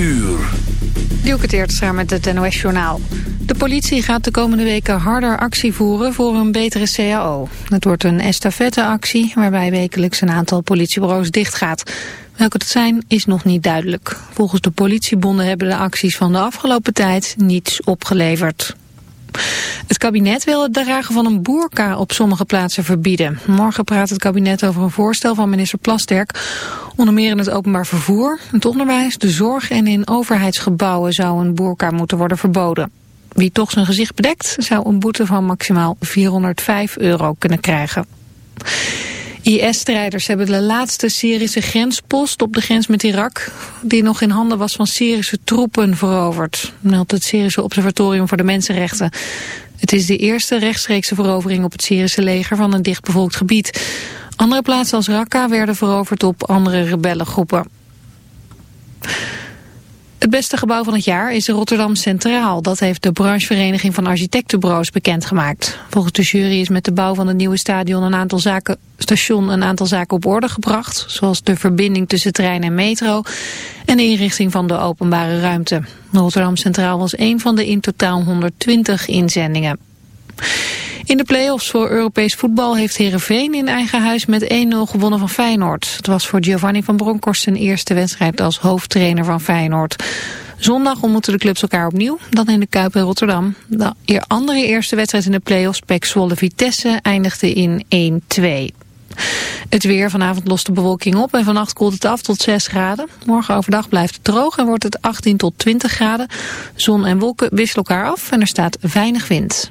uur. Dielke Teertstra met het NOS-journaal. De politie gaat de komende weken harder actie voeren voor een betere CAO. Het wordt een estafetteactie waarbij wekelijks een aantal politiebureaus dichtgaat. Welke het zijn is nog niet duidelijk. Volgens de politiebonden hebben de acties van de afgelopen tijd niets opgeleverd. Het kabinet wil het dragen van een boerka op sommige plaatsen verbieden. Morgen praat het kabinet over een voorstel van minister Plasterk. Onder meer in het openbaar vervoer, het onderwijs, de zorg en in overheidsgebouwen zou een boerka moeten worden verboden. Wie toch zijn gezicht bedekt zou een boete van maximaal 405 euro kunnen krijgen. IS-strijders hebben de laatste Syrische grenspost op de grens met Irak... die nog in handen was van Syrische troepen veroverd... meldt het Syrische Observatorium voor de Mensenrechten. Het is de eerste rechtstreekse verovering op het Syrische leger van een dichtbevolkt gebied. Andere plaatsen als Raqqa werden veroverd op andere rebellengroepen. Het beste gebouw van het jaar is Rotterdam Centraal. Dat heeft de branchevereniging van architectenbureaus bekendgemaakt. Volgens de jury is met de bouw van het nieuwe stadion een aantal zaken, station een aantal zaken op orde gebracht. Zoals de verbinding tussen trein en metro en de inrichting van de openbare ruimte. Rotterdam Centraal was een van de in totaal 120 inzendingen. In de play-offs voor Europees voetbal heeft Heerenveen in eigen huis met 1-0 gewonnen van Feyenoord. Het was voor Giovanni van Bronckhorst zijn eerste wedstrijd als hoofdtrainer van Feyenoord. Zondag ontmoeten de clubs elkaar opnieuw, dan in de Kuip in Rotterdam. De andere eerste wedstrijd in de play-offs, Pek Zwolle Vitesse, eindigde in 1-2. Het weer, vanavond lost de bewolking op en vannacht koelt het af tot 6 graden. Morgen overdag blijft het droog en wordt het 18 tot 20 graden. Zon en wolken wisselen elkaar af en er staat weinig wind.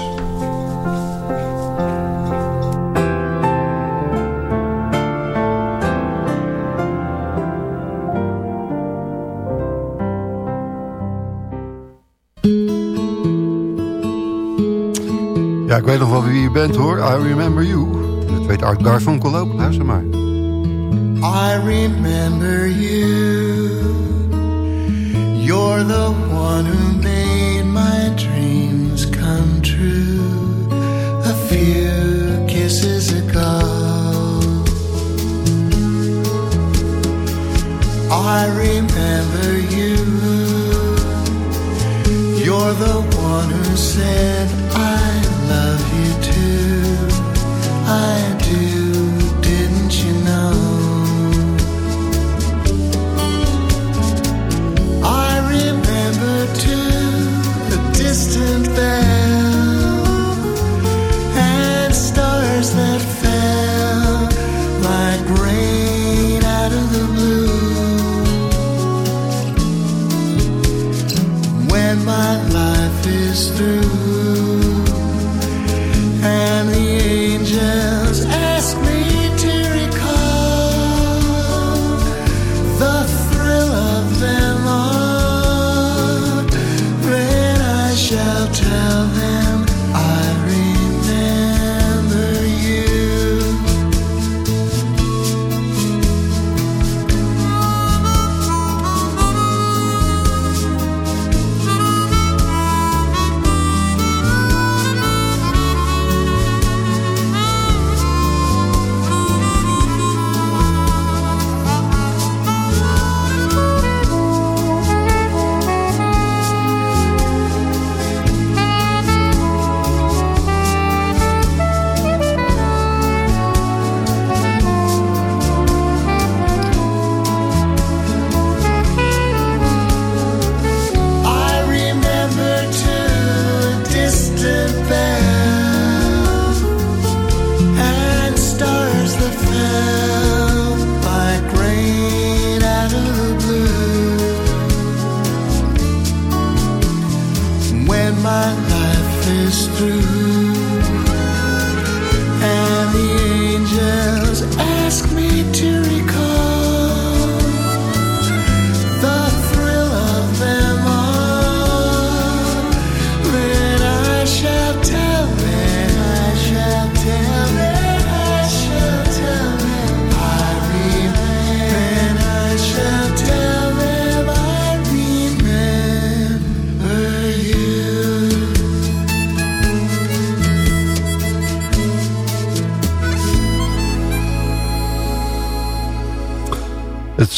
Ik weet nog wel wie je bent hoor. I Remember You. Dat weet Art Garfunkel ook. Luister maar. I remember you. You're the one who made my dreams come true. A few kisses ago. I remember you. You're the one who said, I. I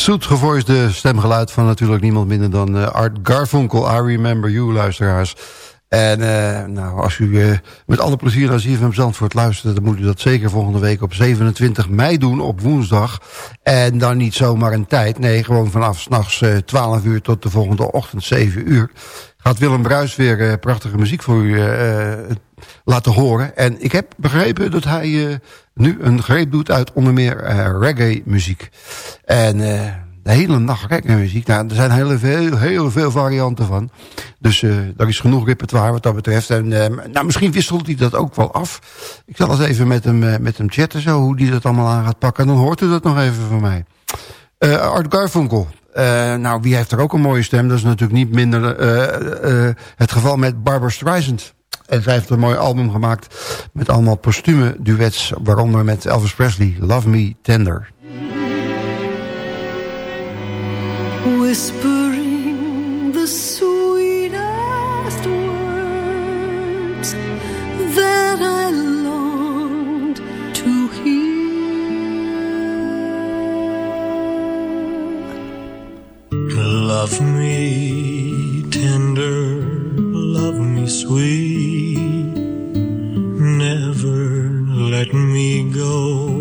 zoetgevoisde stemgeluid van natuurlijk niemand minder dan uh, Art Garfunkel. I Remember You, luisteraars. En uh, nou, als u uh, met alle plezier naar ZFM Zandvoort luistert... dan moet u dat zeker volgende week op 27 mei doen, op woensdag. En dan niet zomaar een tijd. Nee, gewoon vanaf s'nachts uh, 12 uur tot de volgende ochtend 7 uur. Gaat Willem Bruis weer prachtige muziek voor u laten horen. En ik heb begrepen dat hij nu een greep doet uit onder meer reggae muziek. En de hele nacht reggae muziek. Nou, er zijn heel veel, heel veel varianten van. Dus uh, er is genoeg repertoire wat dat betreft. En uh, nou, misschien wisselt hij dat ook wel af. Ik zal eens even met hem, uh, met hem chatten zo, hoe hij dat allemaal aan gaat pakken. En dan hoort u dat nog even van mij. Art Garfunkel. nou, wie heeft er ook een mooie stem? Dat is natuurlijk niet minder het geval met Barbara Streisand. En zij heeft een mooi album gemaakt met allemaal postume duets. Waaronder met Elvis Presley, Love Me Tender. Whispering the sweetest words that I longed to hear. Love me tender, sweet, never let me go.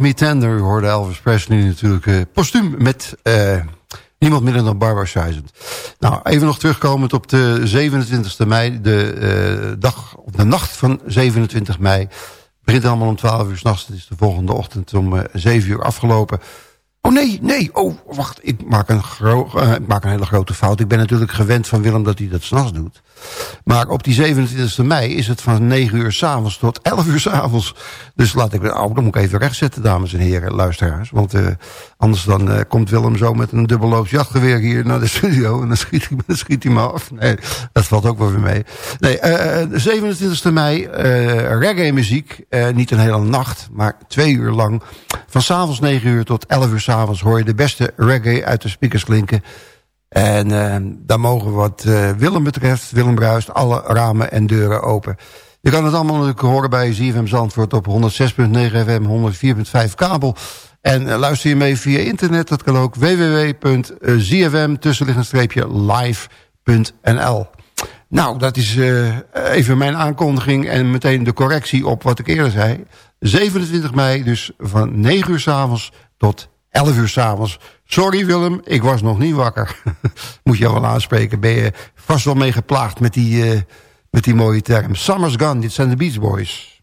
Me Tender. U hoorde Elvis Presley natuurlijk uh, postuum met uh, niemand minder dan Barbara Streisand. Nou, even nog terugkomend op de 27e mei. De, uh, dag, op de nacht van 27 mei. Het begint allemaal om 12 uur s'nachts. Het is de volgende ochtend om 7 uur afgelopen. Oh nee, nee, oh wacht, ik maak, een uh, ik maak een hele grote fout. Ik ben natuurlijk gewend van Willem dat hij dat s'nachts doet. Maar op die 27 mei is het van 9 uur s'avonds tot 11 uur s'avonds. Dus laat ik, oh, dan moet ik even rechtzetten, dames en heren, luisteraars. Want uh, anders dan uh, komt Willem zo met een dubbelloops jachtgeweer hier naar de studio. En dan schiet hij, dan schiet hij me af. Nee, dat valt ook wel weer mee. Nee, uh, 27 mei, reggae muziek. niet een hele nacht, maar twee uur lang. Van s'avonds 9 uur tot 11 uur s'avonds hoor je de beste reggae uit de speakers klinken. En uh, daar mogen wat uh, Willem betreft, Willem Bruist, alle ramen en deuren open. Je kan het allemaal natuurlijk horen bij ZFM Zandvoort op 106.9 FM, 104.5 kabel. En uh, luister je mee via internet, dat kan ook www.zfm live.nl. Nou, dat is even mijn aankondiging en meteen de correctie op wat ik eerder zei. 27 mei, dus van 9 uur s'avonds tot 11 uur s'avonds. Sorry Willem, ik was nog niet wakker. Moet je wel aanspreken. Ben je vast wel mee geplaagd met die, uh, met die mooie term. Summer's Gone, dit zijn de Beach Boys.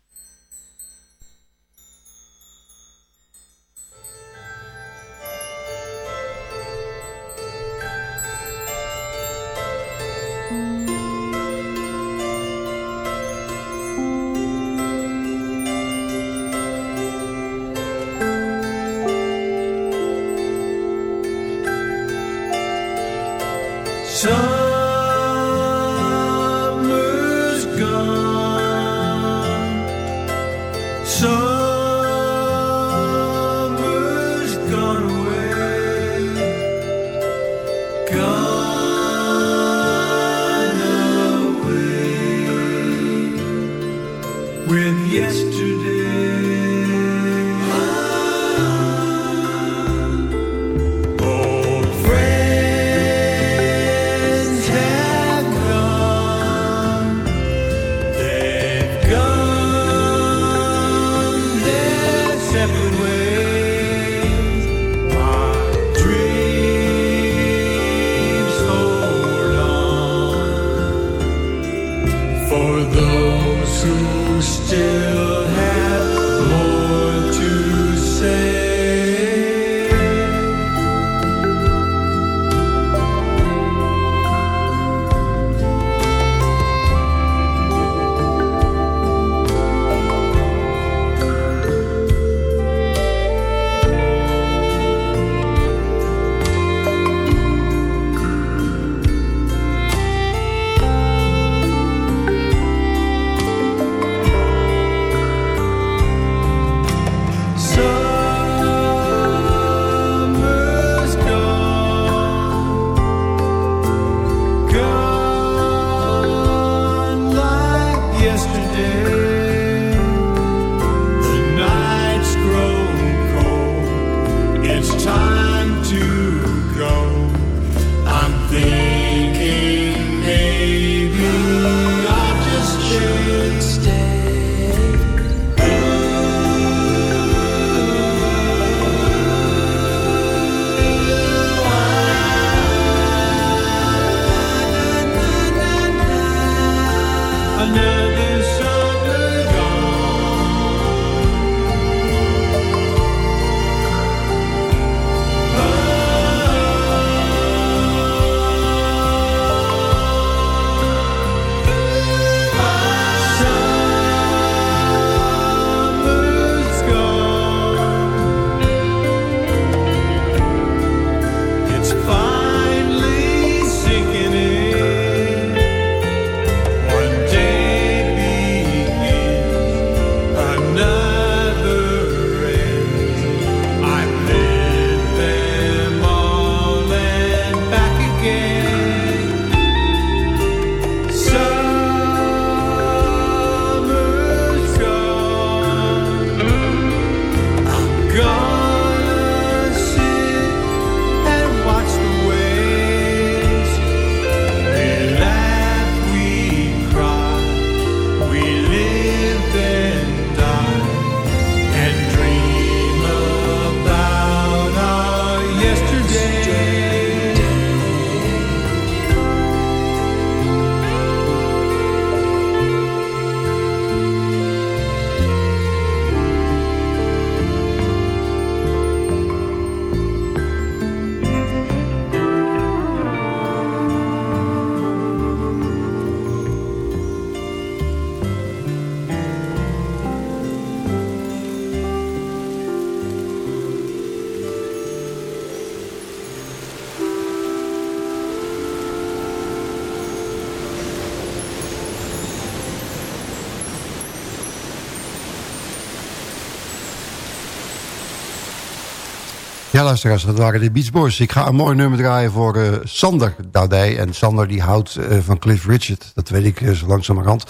Luisteraars, dat waren de Beach Boys. Ik ga een mooi nummer draaien voor uh, Sander Daudij. En Sander die houdt uh, van Cliff Richard. Dat weet ik uh, zo langzamerhand.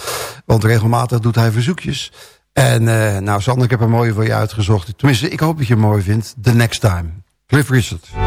Want regelmatig doet hij verzoekjes. En nou, Sander, ik heb een mooie voor je uitgezocht. Tenminste, ik hoop dat je hem mooi vindt. The Next Time. Cliff Richard.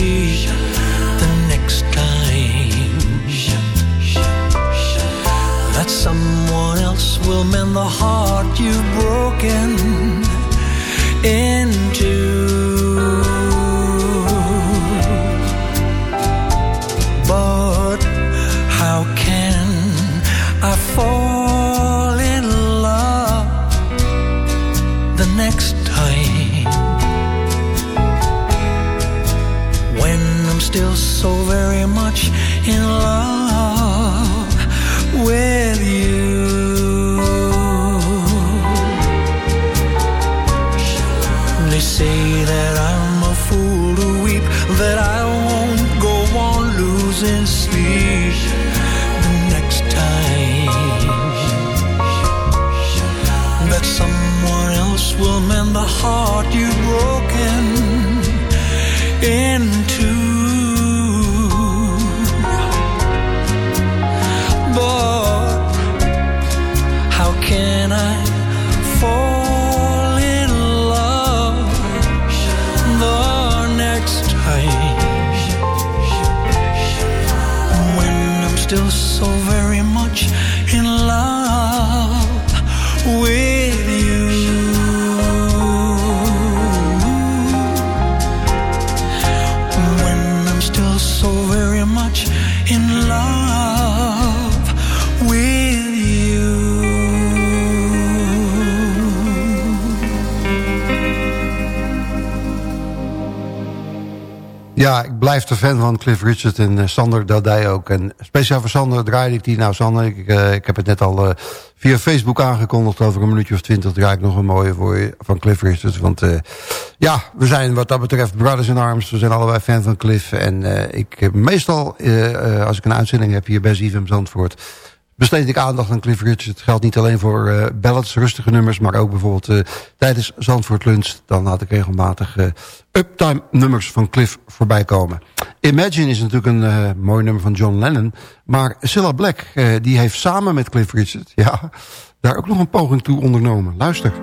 will mend the heart you've broken into. Still so very much in love Ja, ik blijf de fan van Cliff Richard en uh, Sander Dadij ook. En speciaal voor Sander draaide ik die. Nou Sander, ik, uh, ik heb het net al uh, via Facebook aangekondigd. Over een minuutje of twintig draai ik nog een mooie voor je van Cliff Richard. Want ja, we zijn wat dat betreft brothers in arms. We zijn allebei fan van Cliff. En ik heb meestal, als ik een uitzending heb hier bij ZFM Zandvoort besteed ik aandacht aan Cliff Richard. Het geldt niet alleen voor uh, ballads, rustige nummers... maar ook bijvoorbeeld uh, tijdens Zandvoort Lunch... dan had ik regelmatig uh, uptime nummers van Cliff voorbij komen. Imagine is natuurlijk een mooi nummer van John Lennon... maar Cilla Black die heeft samen met Cliff Richard... ja, daar ook nog een poging toe ondernomen. Luister.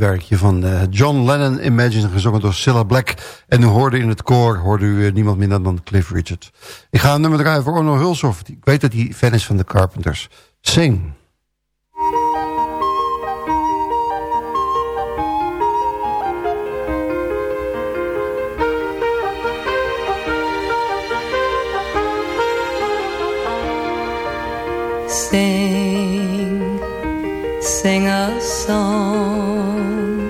Werkje van uh, John Lennon Imagine, gezongen door Cilla Black. En u hoorde in het koor, hoorde u uh, niemand minder dan Cliff Richard. Ik ga nummer draaien voor Onno Hulshoff. Ik weet dat hij fan is van de Carpenters. Sing. Sing, sing a song,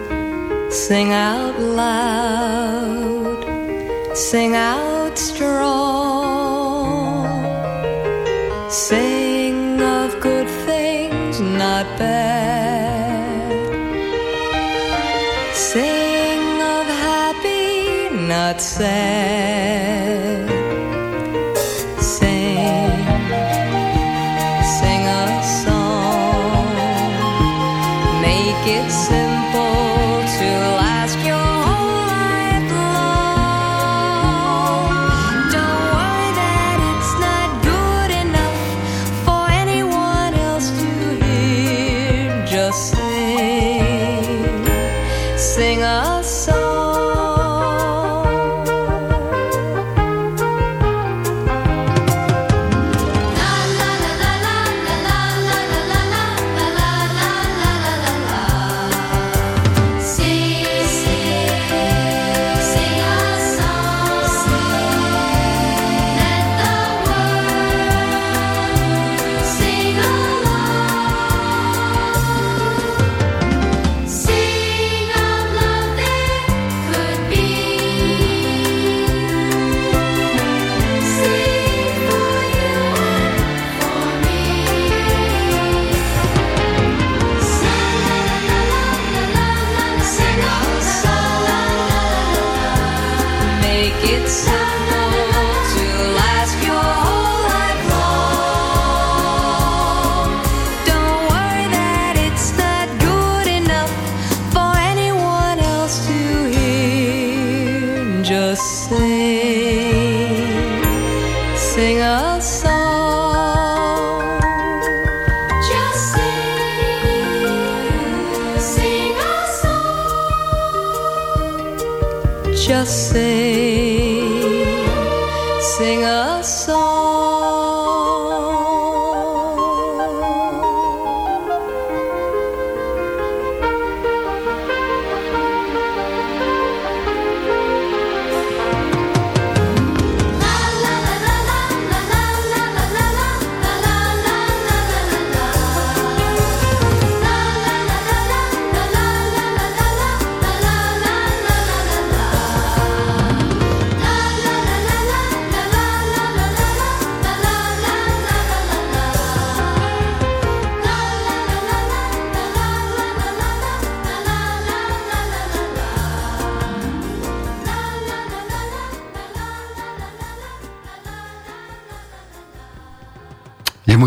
sing out loud, sing out strong, sing of good things, not bad, sing of happy, not sad. it says.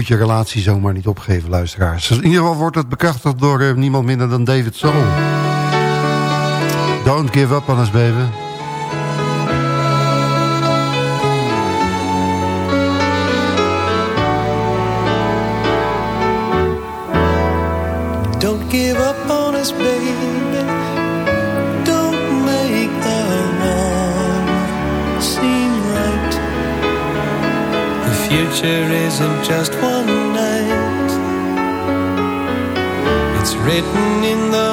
Moet je relatie zomaar niet opgeven, luisteraars. In ieder geval wordt het bekrachtigd door eh, niemand minder dan David Soul. Don't give up on us, baby. Future isn't just one night. It's written in the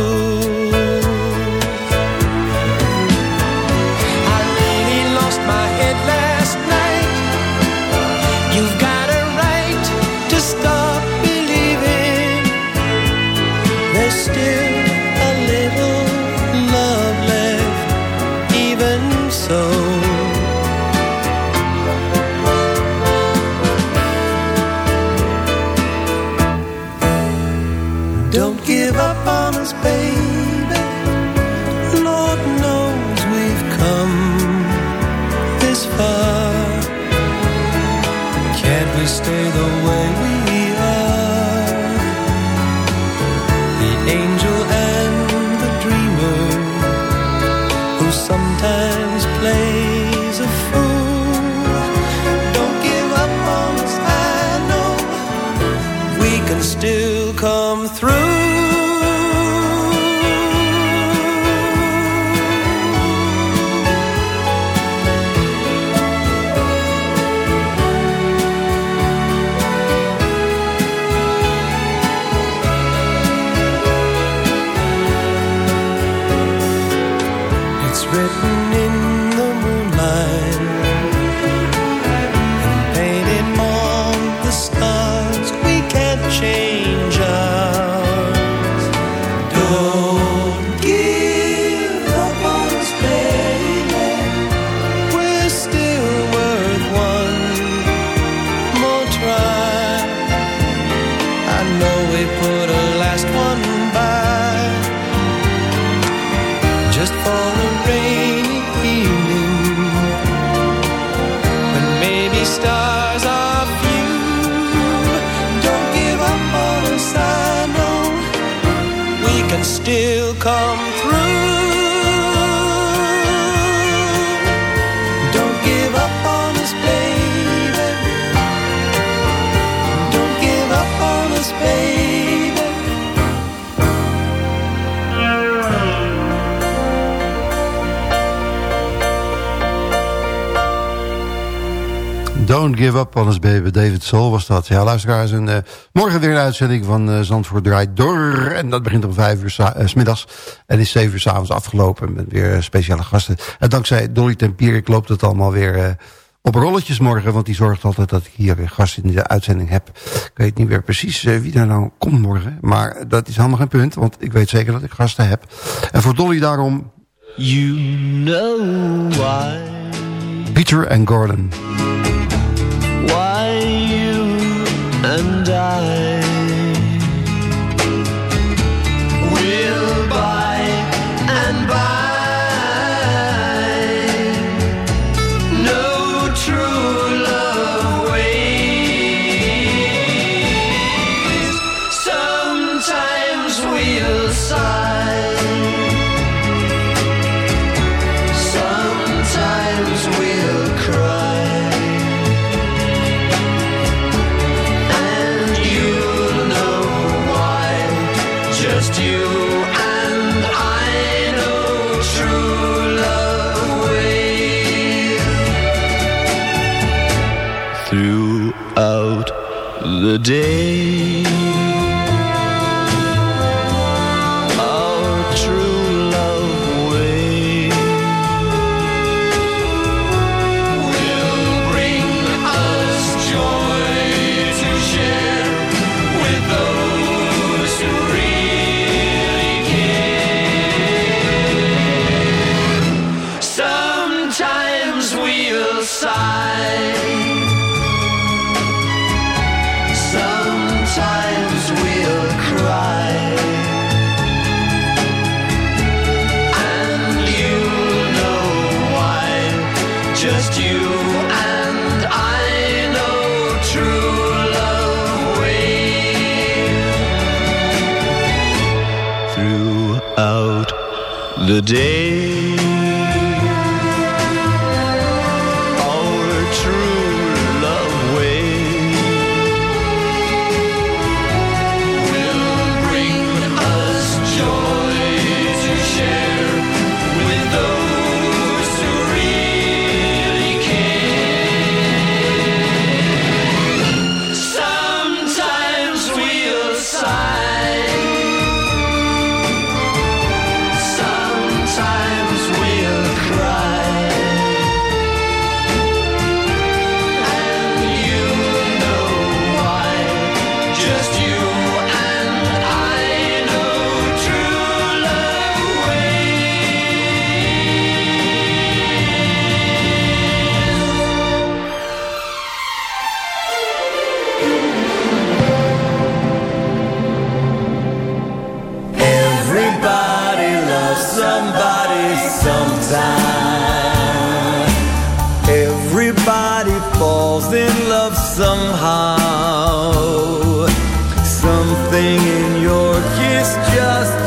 Still come Don't Give Up on Us Baby, David Soul was dat. Ja, luisteraars, en, eh, morgen weer een uitzending van eh, Zandvoort Draait Door. En dat begint om vijf uur eh, 's middags en is zeven uur s'avonds afgelopen met weer speciale gasten. En dankzij Dolly Tempierik loopt het allemaal weer op rolletjes morgen, want die zorgt altijd dat ik hier weer gasten in de uitzending heb. Ik weet niet meer precies wie daar nou komt morgen, maar dat is helemaal geen punt, want ik weet zeker dat ik gasten heb. En voor Dolly daarom You know why, Peter en Gordon. Why you and I day, somehow. Something in your kiss just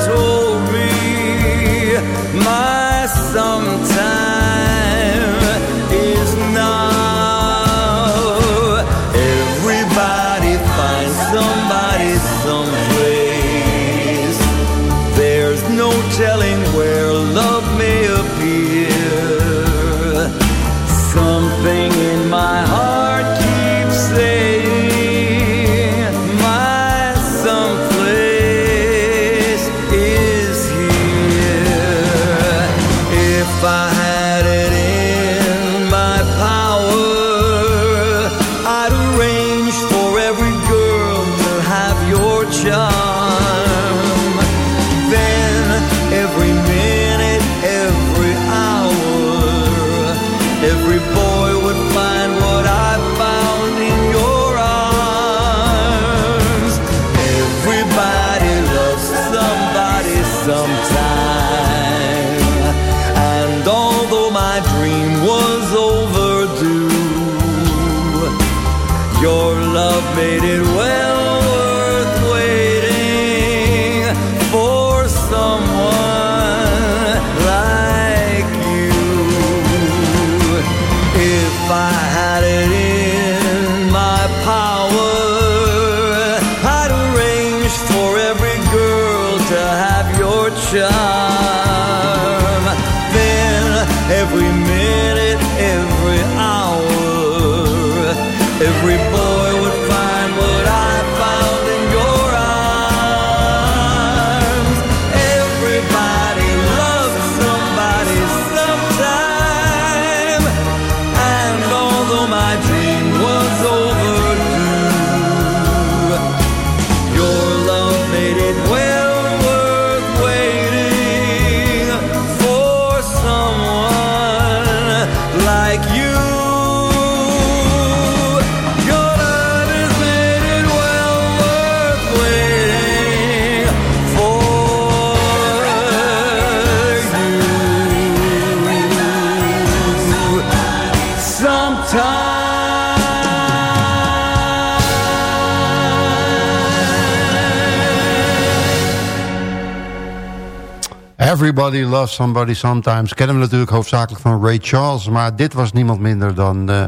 Everybody loves somebody sometimes. Kennen we natuurlijk hoofdzakelijk van Ray Charles. Maar dit was niemand minder dan eh,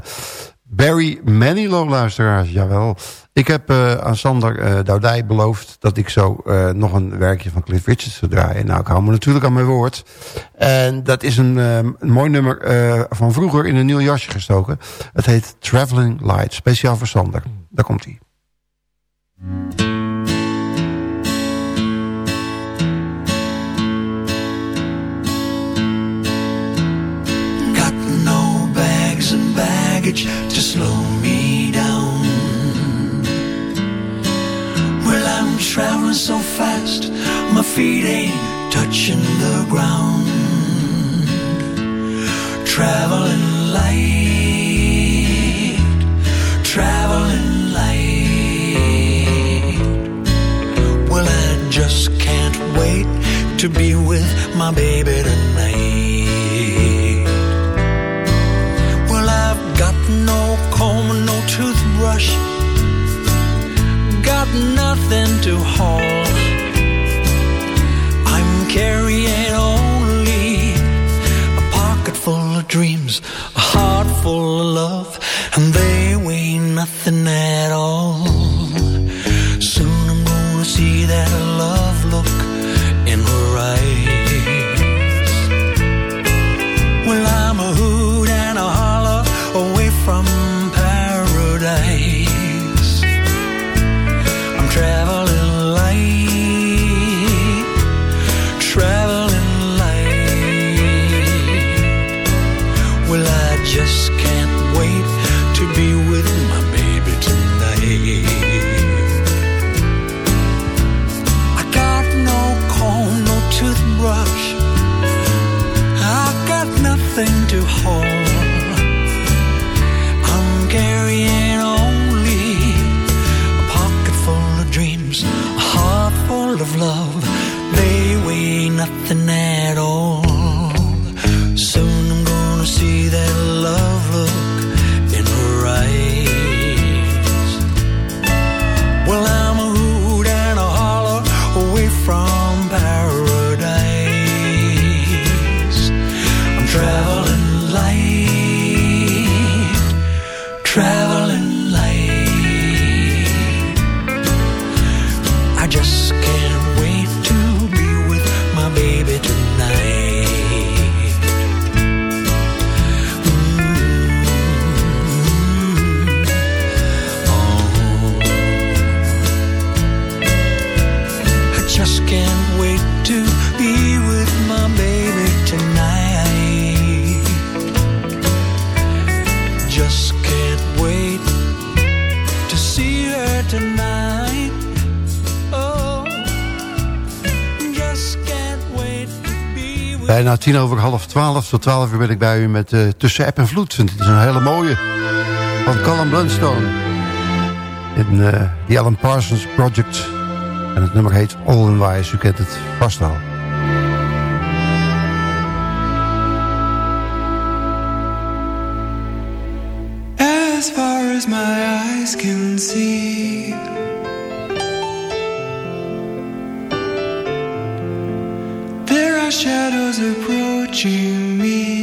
Barry Manilow, luisteraars. Jawel. Ik heb eh, aan Sander uh, Doudij beloofd dat ik zo nog een werkje van Cliff Richards zou draaien. Nou, ik hou me natuurlijk aan mijn woord. En dat is een, een mooi nummer van vroeger in een nieuw jasje gestoken. Het heet Traveling Light, speciaal voor Sander. Daar komt hij. Baggage to slow me down. Well, I'm traveling so fast, my feet ain't touching the ground. Traveling light, traveling light. Well, I just can't wait to be with my baby tonight. Toothbrush, got nothing to haul. I'm carrying only a pocket full of dreams, a heart full of love, and they weigh nothing at all. Soon I'm gonna see that Bijna tien over half twaalf. Tot twaalf uur ben ik bij u met uh, Tussen App en Vloed. Het is een hele mooie. Van Colin Blunstone. In uh, Alan Parsons Project. En het nummer heet All in Wise. U kent het vast wel. As far as my eyes can see approaching me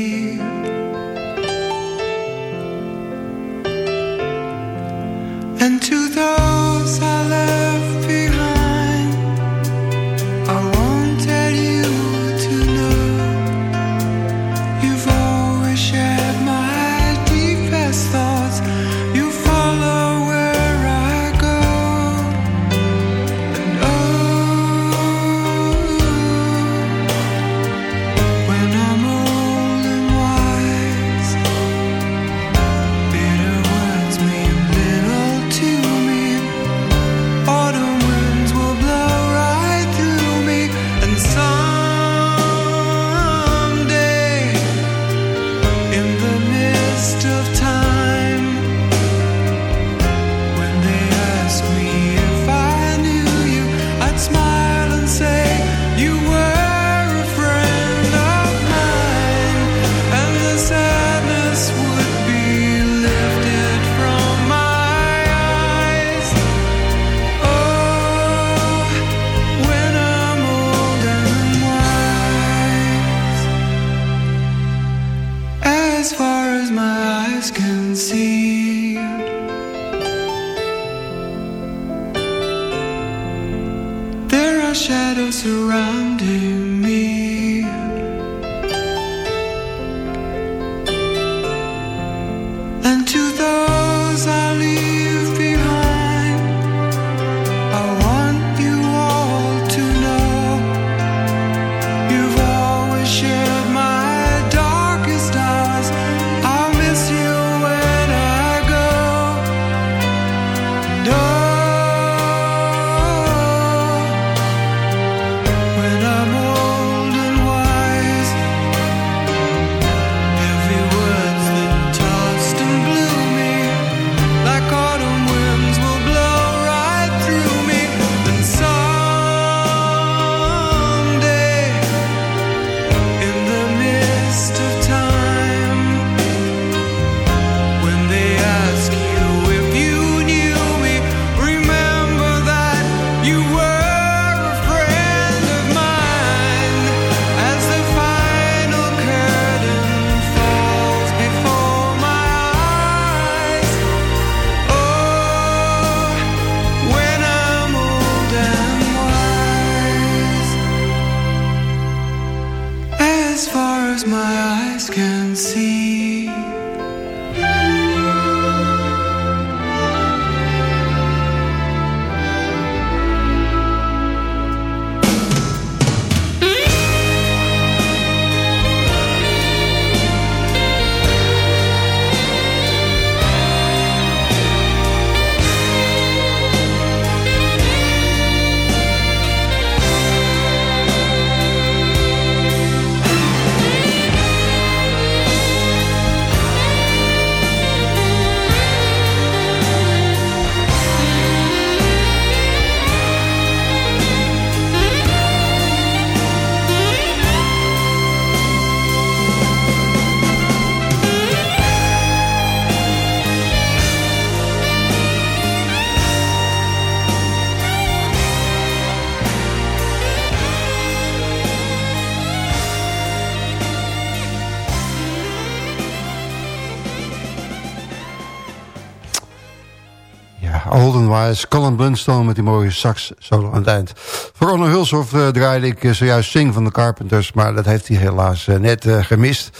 Wise, Colin Blunstone met die mooie sax solo aan het eind. Voor Onno Hulshoff uh, draaide ik uh, zojuist Sing van de Carpenters... maar dat heeft hij helaas uh, net gemist.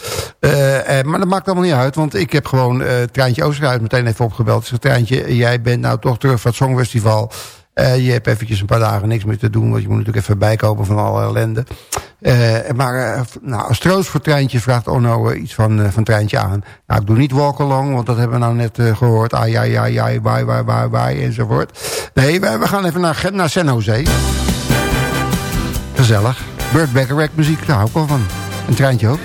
maar dat maakt allemaal niet uit, want ik heb gewoon Treintje Oosterhuis meteen even opgebeld. Ik zeg, Treintje, jij bent nou toch terug van het Songfestival... Eh, je hebt eventjes een paar dagen niks meer te doen. Want je moet natuurlijk even bijkopen van alle ellende. Eh, maar eh, nou, als troost voor treintje vraagt Onno iets van, van treintje aan. Nou, ik doe niet walk along, want dat hebben we nou net gehoord. Ai, ai, ai, ai, bye, bye, enzovoort. Nee, we, gaan even naar, naar San Gezellig. Burt Bacharach muziek, daar hou ik wel van. Een treintje ook.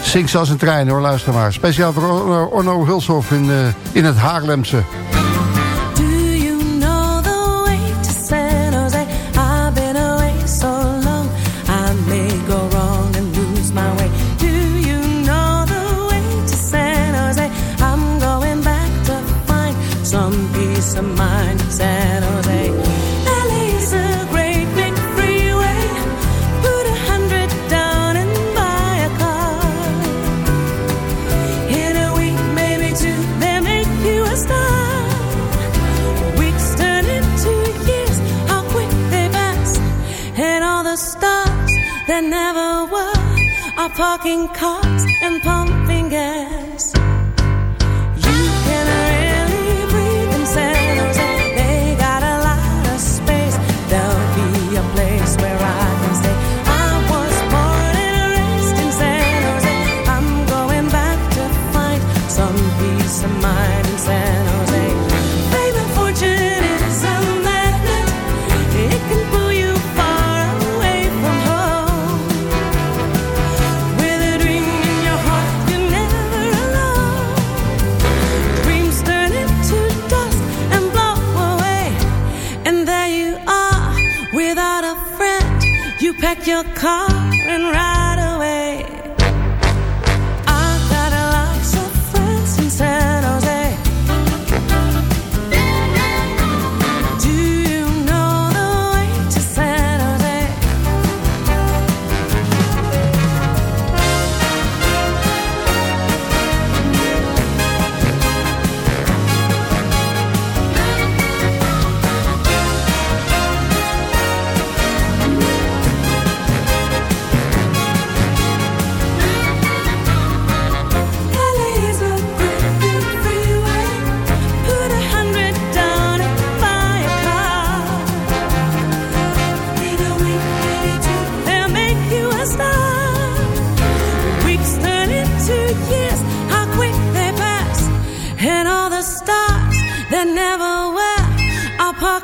Zingt zoals een trein hoor, luister maar. Speciaal voor Onno Hulshoff in, in het Haarlemse. peace of mind in San Jose. LA is a great big freeway. Put a hundred down and buy a car. In a week, maybe two, they make you a star. Weeks turn into years. How quick they pass. And all the stars that never were are parking cars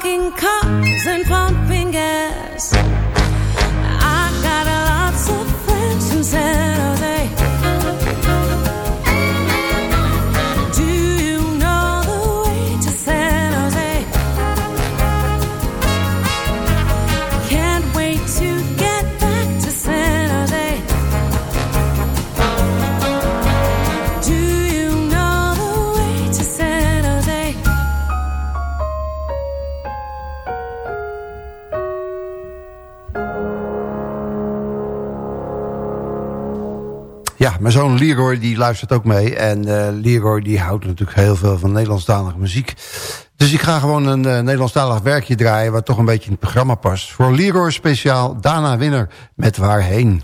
talking comes and from Mijn zoon Leroy die luistert ook mee. En eh, Leroy die houdt natuurlijk heel veel van Nederlandstalige muziek. Dus ik ga gewoon een eh, Nederlandstalig werkje draaien... wat toch een beetje in het programma past. Voor Leroy speciaal, Dana Winner met Waarheen.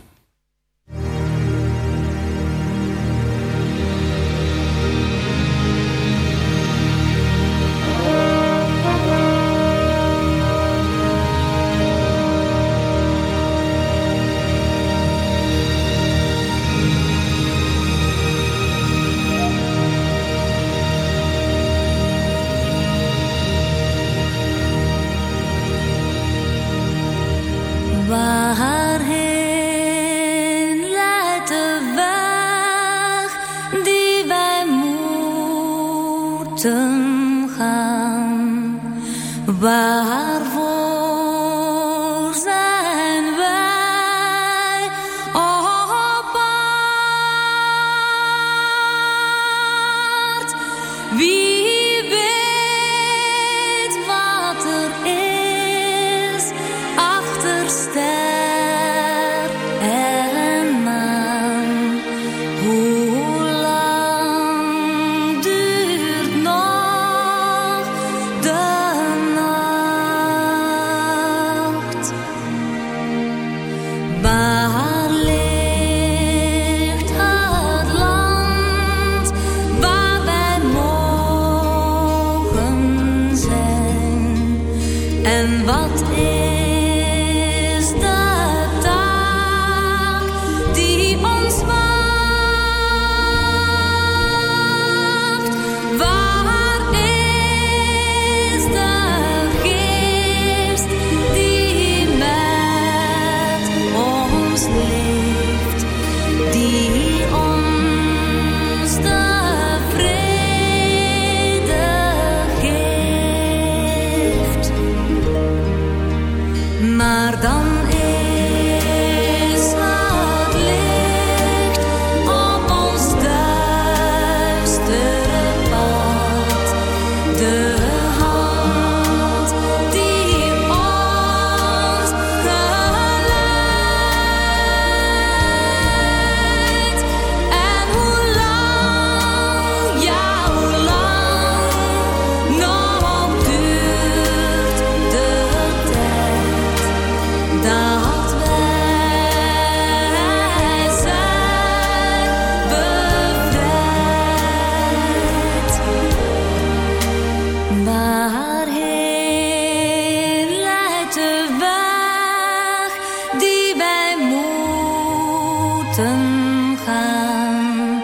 buiten gaan.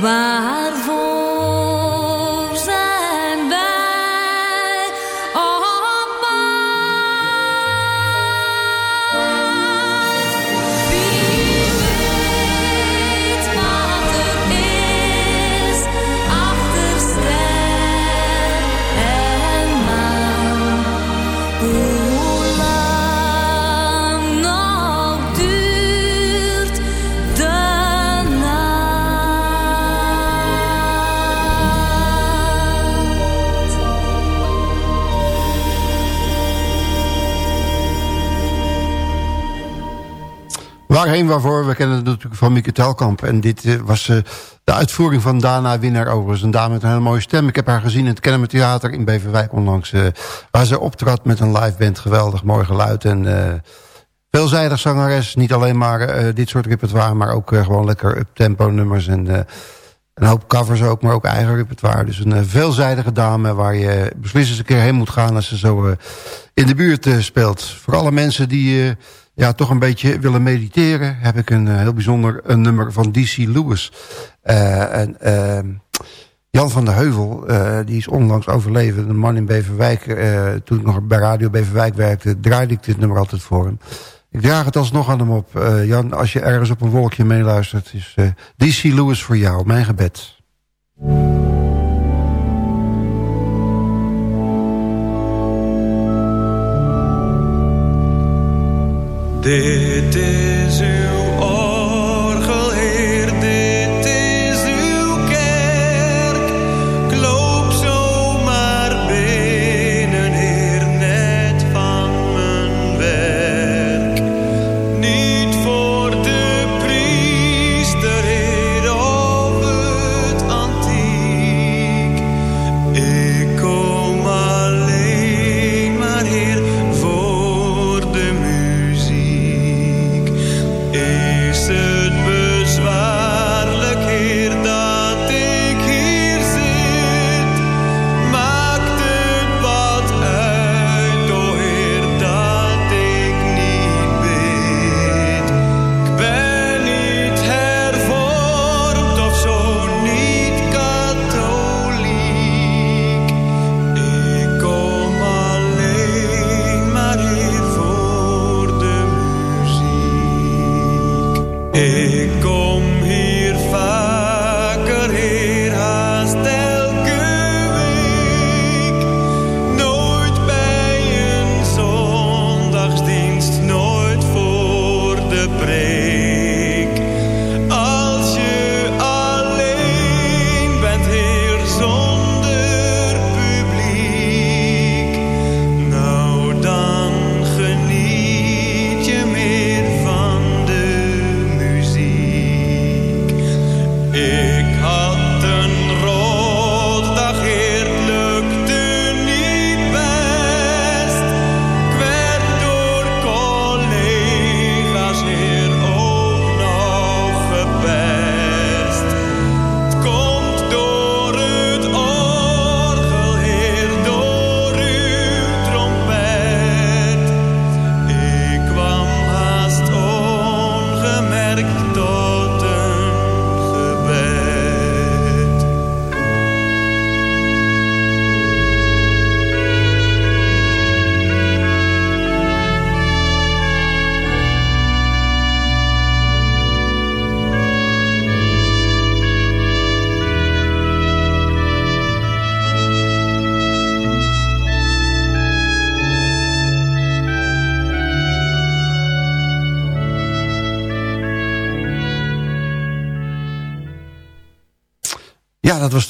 Waar Waarheen waarvoor? We kennen het natuurlijk van Mieke Telkamp. En dit eh, was eh, de uitvoering van Dana Winnaar overigens. Een dame met een hele mooie stem. Ik heb haar gezien in het Kennemer Theater in Beverwijk onlangs. eh, waar ze optrad met een live band. Geweldig mooi geluid. En veelzijdig zangeres. Niet alleen maar dit soort repertoire. Maar ook gewoon lekker up-tempo nummers. En een hoop covers ook. Maar ook eigen repertoire. Dus een veelzijdige dame waar je beslist eens een keer heen moet gaan. Als ze zo in de buurt speelt. Voor alle mensen die... ja, toch een beetje willen mediteren... heb ik een eh, heel bijzonder een nummer van D.C. Lewis. Eh, en, ehm, Jan van der Heuvel, eh, die is onlangs overleden. Een man in Beverwijk. toen ik nog bij Radio Beverwijk werkte... draaide ik dit nummer altijd voor hem. Ik draag het alsnog aan hem op. Jan, als je ergens op een wolkje meeluistert... is D.C. Lewis voor jou, mijn gebed. Dit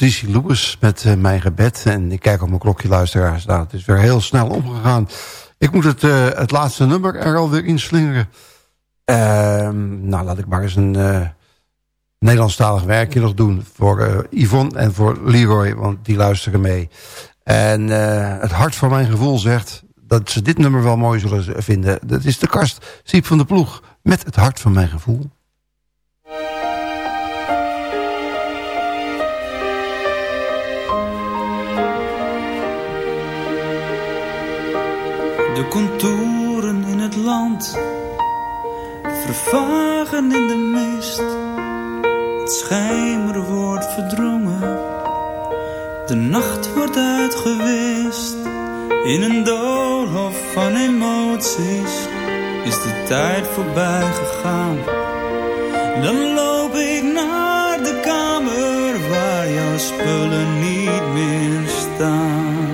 was. Lewis met eh, mijn gebed. En ik kijk op mijn klokje, luisteraars. Nou, het is weer heel snel omgegaan. Ik moet het, eh, het laatste nummer er alweer inslingeren. Ehm nou, laat ik maar eens een eh, Nederlandstalig werkje nog doen... voor Yvonne en voor Leroy, want die luisteren mee. En het hart van mijn gevoel zegt... dat ze dit nummer wel mooi zullen vinden. Dat is de kast, Siep van de Ploeg... met het hart van mijn gevoel. De contouren in het land vervagen in de mist. Het schijmer wordt verdrongen, de nacht wordt uitgewist. In een doolhof van emoties is de tijd voorbij gegaan. Dan loop ik naar de kamer waar jouw spullen niet meer staan.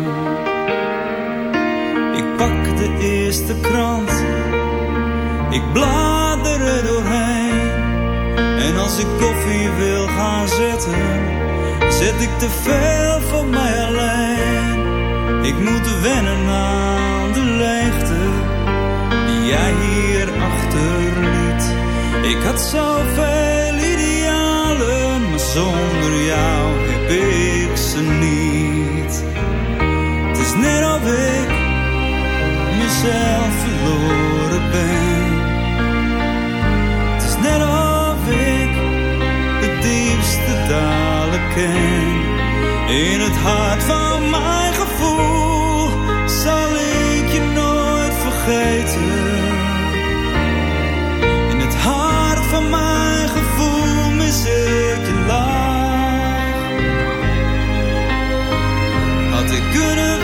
Ik blader er doorheen. En als ik koffie wil gaan zetten, zet ik te veel voor mij alleen. Ik moet wennen aan de leegte die jij hier achterliet. Ik had zoveel idealen, maar zonder jou mezelf verloren ben. Het is net of ik de diepste dalen ken. In het hart van mijn gevoel zal ik je nooit vergeten. In het hart van mijn gevoel mis ik je lach. Had ik kunnen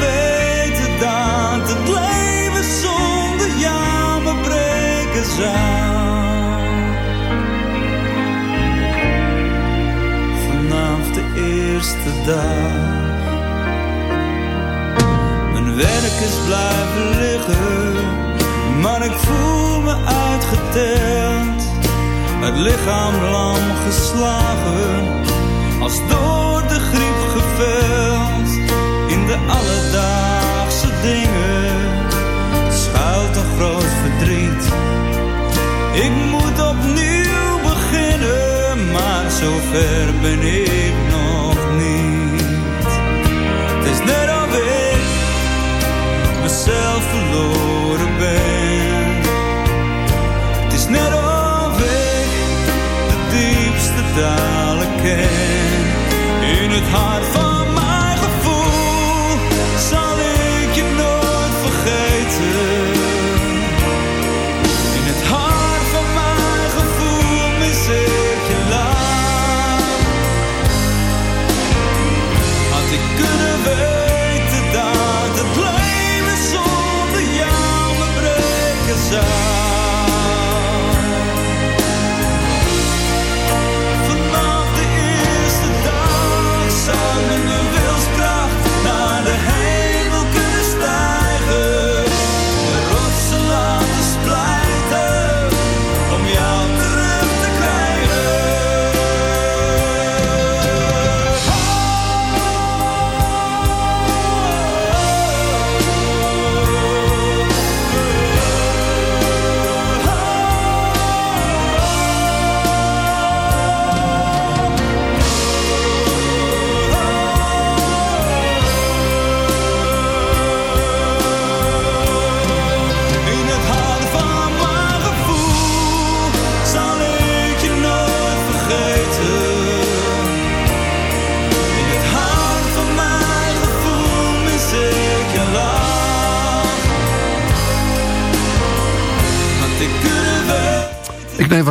schuilt een groot verdriet. Ik moet opnieuw beginnen, maar zover ben ik nog niet. Het is net of ik mezelf verloren ben. Het is net of ik de diepste dalen ken.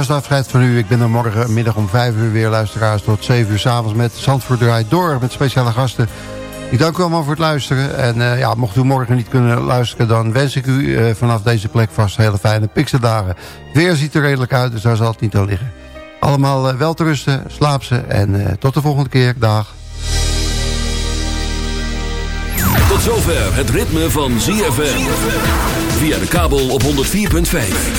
Afscheid van u. Ik ben er morgenmiddag om 5 uur weer, luisteraars, tot 7 uur s'avonds met Zandvoort Draait Door, met speciale gasten. Ik dank u allemaal voor het luisteren. En eh, ja, mocht u morgen niet kunnen luisteren, dan wens ik u eh, vanaf deze plek vast hele fijne Pinksterdagen. Weer ziet er redelijk uit, dus daar zal het niet aan liggen. Allemaal eh, wel te rusten, slaap ze en tot de volgende keer. Dag. Tot zover het ritme van ZFM. Via de kabel op 104.5.